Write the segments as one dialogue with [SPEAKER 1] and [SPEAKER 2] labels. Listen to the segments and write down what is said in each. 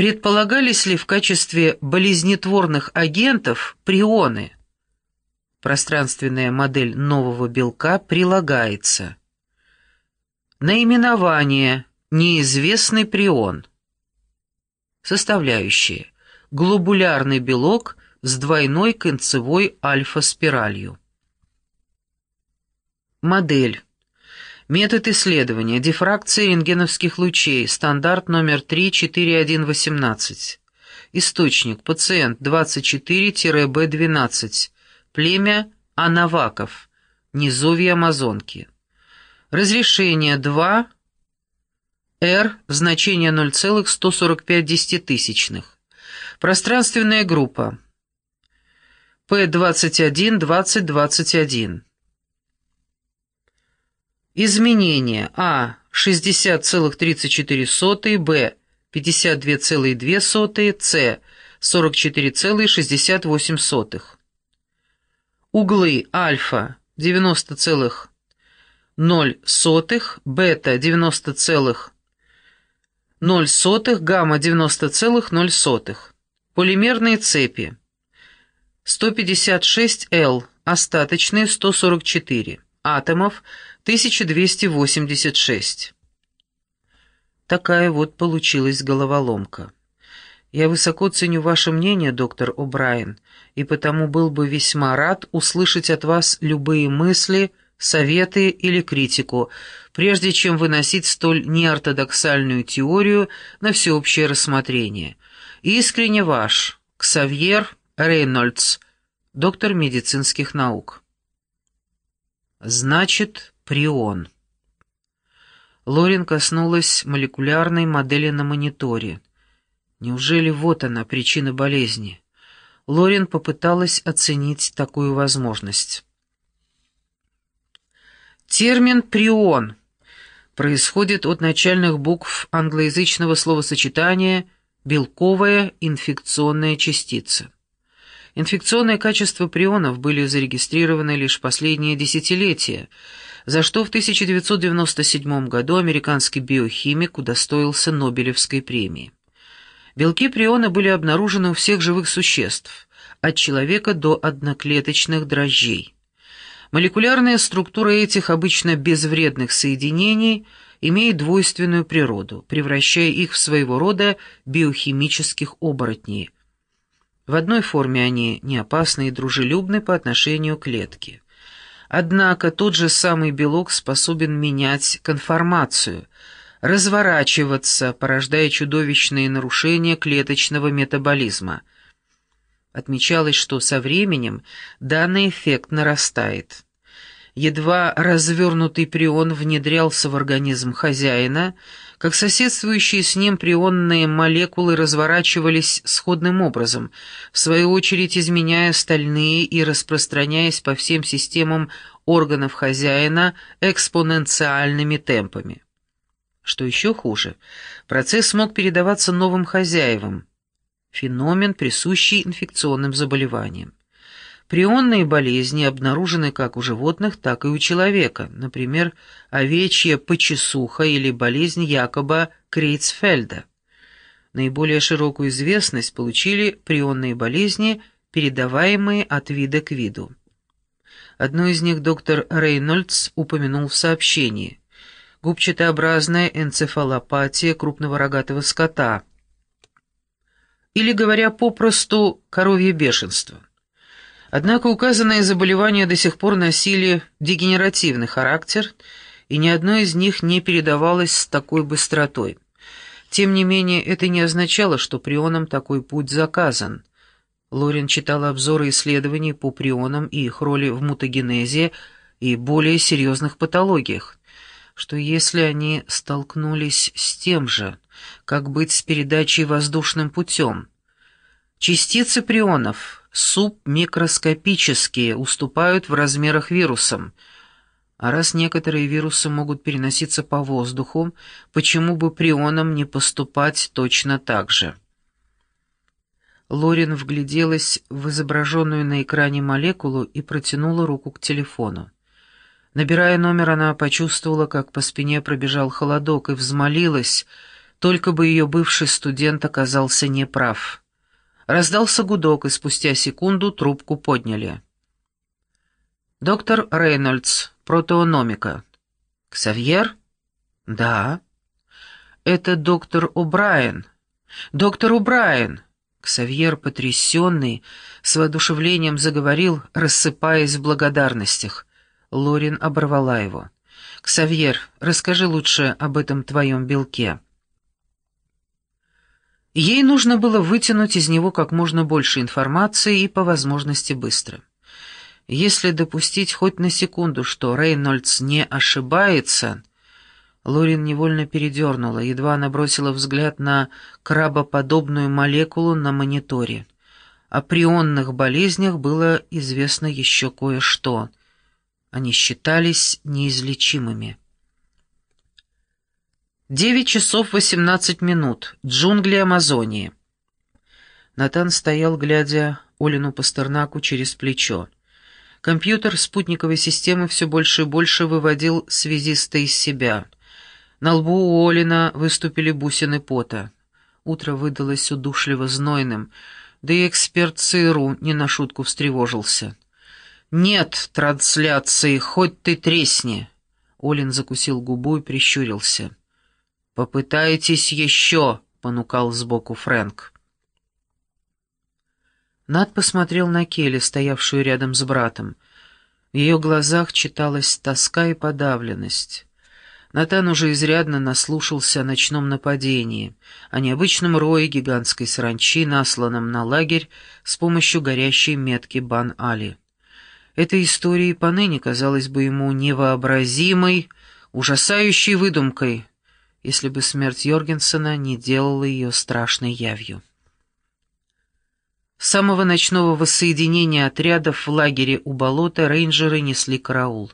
[SPEAKER 1] Предполагались ли в качестве болезнетворных агентов прионы? Пространственная модель нового белка прилагается. Наименование «Неизвестный прион». Составляющие. Глобулярный белок с двойной концевой альфа-спиралью. Модель. Метод исследования. Дифракция рентгеновских лучей. Стандарт номер 34118. Источник. Пациент 24-Б12. Племя Анаваков. Низовье Амазонки. Разрешение 2. R. Значение 0,145 десятитысячных. Пространственная группа. П21-2021. Изменения. А. 60,34, Б. 52,2, С. 44,68. Углы альфа 90,0, бета 90,0, гамма 90,0. Полимерные цепи. 156Л, остаточные 144. Атомов 1286. Такая вот получилась головоломка. Я высоко ценю ваше мнение, доктор О'Брайен, и потому был бы весьма рад услышать от вас любые мысли, советы или критику, прежде чем выносить столь неортодоксальную теорию на всеобщее рассмотрение. Искренне ваш, Ксавьер Рейнольдс, доктор медицинских наук. Значит, прион. Лорин коснулась молекулярной модели на мониторе. Неужели вот она, причина болезни? Лорин попыталась оценить такую возможность. Термин «прион» происходит от начальных букв англоязычного словосочетания «белковая инфекционная частица». Инфекционные качества прионов были зарегистрированы лишь последние десятилетия, за что в 1997 году американский биохимик удостоился Нобелевской премии. Белки приона были обнаружены у всех живых существ, от человека до одноклеточных дрожжей. Молекулярная структура этих обычно безвредных соединений имеет двойственную природу, превращая их в своего рода биохимических оборотней. В одной форме они не опасны и дружелюбны по отношению к клетке. Однако тот же самый белок способен менять конформацию – разворачиваться, порождая чудовищные нарушения клеточного метаболизма. Отмечалось, что со временем данный эффект нарастает. Едва развернутый прион внедрялся в организм хозяина, как соседствующие с ним прионные молекулы разворачивались сходным образом, в свою очередь изменяя стальные и распространяясь по всем системам органов хозяина экспоненциальными темпами. Что еще хуже, процесс мог передаваться новым хозяевам. Феномен, присущий инфекционным заболеваниям. Прионные болезни обнаружены как у животных, так и у человека, например, овечья почесуха или болезнь якобы Крейцфельда. Наиболее широкую известность получили прионные болезни, передаваемые от вида к виду. Одну из них доктор Рейнольдс упомянул в сообщении губчатообразная энцефалопатия крупного рогатого скота. Или, говоря попросту, коровье бешенство. Однако указанные заболевания до сих пор носили дегенеративный характер, и ни одно из них не передавалось с такой быстротой. Тем не менее, это не означало, что прионам такой путь заказан. Лорен читал обзоры исследований по прионам и их роли в мутагенезе и более серьезных патологиях что если они столкнулись с тем же, как быть с передачей воздушным путем? Частицы прионов, субмикроскопические, уступают в размерах вирусам, а раз некоторые вирусы могут переноситься по воздуху, почему бы прионам не поступать точно так же? Лорин вгляделась в изображенную на экране молекулу и протянула руку к телефону. Набирая номер, она почувствовала, как по спине пробежал холодок, и взмолилась, Только бы ее бывший студент оказался неправ. Раздался гудок, и спустя секунду трубку подняли. «Доктор Рейнольдс, протеономика». «Ксавьер?» «Да». «Это доктор О'Брайен». «Доктор О'Брайен!» Ксавьер, потрясенный, с воодушевлением заговорил, рассыпаясь в благодарностях. Лорин оборвала его. «Ксавьер, расскажи лучше об этом твоем белке». Ей нужно было вытянуть из него как можно больше информации и по возможности быстро. Если допустить хоть на секунду, что Рейнольдс не ошибается, Лорин невольно передернула, едва она бросила взгляд на крабоподобную молекулу на мониторе. О прионных болезнях было известно еще кое-что. Они считались неизлечимыми. Девять часов восемнадцать минут. Джунгли Амазонии. Натан стоял, глядя Олину Пастернаку через плечо. Компьютер спутниковой системы все больше и больше выводил связиста из себя. На лбу у Олина выступили бусины пота. Утро выдалось удушливо знойным, да и эксперт ЦРУ не на шутку встревожился. «Нет трансляции, хоть ты тресни!» Олин закусил губу и прищурился. «Попытайтесь еще!» — понукал сбоку Фрэнк. Над посмотрел на Келли, стоявшую рядом с братом. В ее глазах читалась тоска и подавленность. Натан уже изрядно наслушался о ночном нападении, о необычном рое гигантской саранчи, насланном на лагерь с помощью горящей метки Бан-Али. Эта история и поныне казалась бы ему невообразимой, ужасающей выдумкой, если бы смерть Йоргенсена не делала ее страшной явью. С самого ночного воссоединения отрядов в лагере у болота рейнджеры несли караул.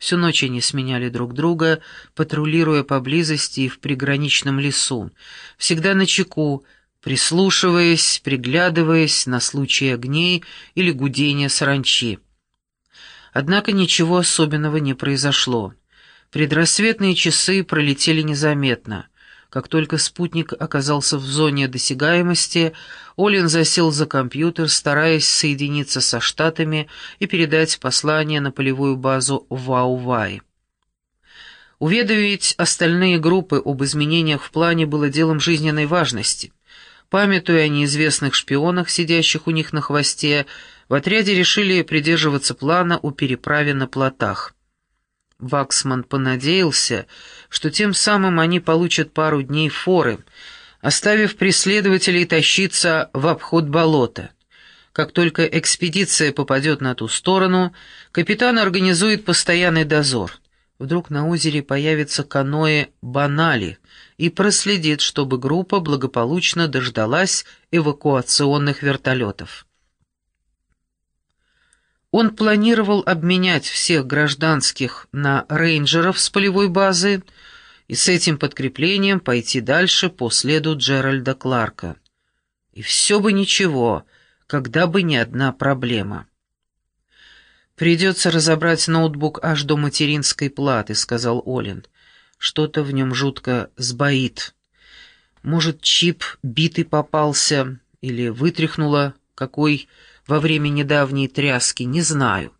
[SPEAKER 1] Всю ночь они сменяли друг друга, патрулируя поблизости и в приграничном лесу, всегда на чеку, прислушиваясь, приглядываясь на случай огней или гудения саранчи. Однако ничего особенного не произошло. Предрассветные часы пролетели незаметно — как только спутник оказался в зоне досягаемости, Олин засел за компьютер, стараясь соединиться со Штатами и передать послание на полевую базу Вау-Вай. Уведомить остальные группы об изменениях в плане было делом жизненной важности. Памятуя о неизвестных шпионах, сидящих у них на хвосте, в отряде решили придерживаться плана о переправе на плотах. Ваксман понадеялся, что тем самым они получат пару дней форы, оставив преследователей тащиться в обход болота. Как только экспедиция попадет на ту сторону, капитан организует постоянный дозор. Вдруг на озере появится каноэ «Банали» и проследит, чтобы группа благополучно дождалась эвакуационных вертолетов. Он планировал обменять всех гражданских на рейнджеров с полевой базы и с этим подкреплением пойти дальше по следу Джеральда Кларка. И все бы ничего, когда бы не одна проблема. «Придется разобрать ноутбук аж до материнской платы», — сказал Олин. «Что-то в нем жутко сбоит. Может, чип битый попался или вытряхнуло какой во время недавней тряски, не знаю.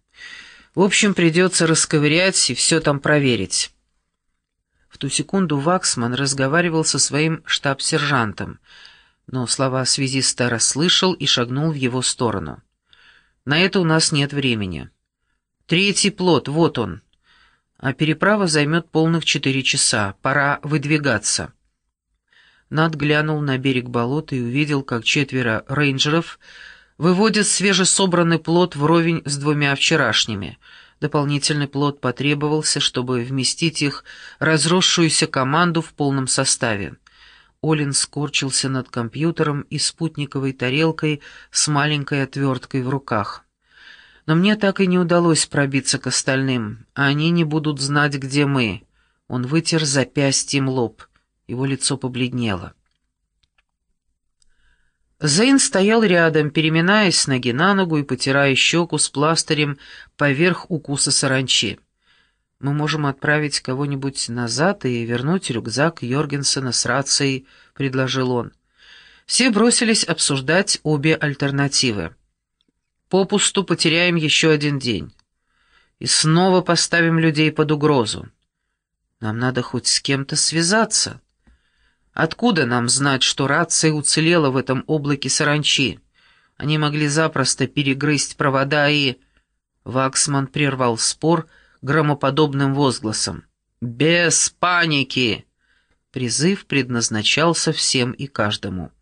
[SPEAKER 1] В общем, придется расковырять и все там проверить. В ту секунду Ваксман разговаривал со своим штаб-сержантом, но слова связиста расслышал и шагнул в его сторону. «На это у нас нет времени. Третий плод, вот он. А переправа займет полных четыре часа. Пора выдвигаться». Над глянул на берег болота и увидел, как четверо рейнджеров — выводят свежесобранный плод вровень с двумя вчерашними. Дополнительный плод потребовался, чтобы вместить их разросшуюся команду в полном составе. Олин скорчился над компьютером и спутниковой тарелкой с маленькой отверткой в руках. Но мне так и не удалось пробиться к остальным, а они не будут знать, где мы. Он вытер запястьем лоб. Его лицо побледнело. Зейн стоял рядом, переминаясь с ноги на ногу и потирая щеку с пластырем поверх укуса саранчи. Мы можем отправить кого-нибудь назад и вернуть рюкзак Йоргенсена с рацией», — предложил он. Все бросились обсуждать обе альтернативы. «Попусту потеряем еще один день. И снова поставим людей под угрозу. Нам надо хоть с кем-то связаться. Откуда нам знать, что рация уцелела в этом облаке саранчи? Они могли запросто перегрызть провода и...» Ваксман прервал спор громоподобным возгласом. «Без паники!» Призыв предназначался всем и каждому.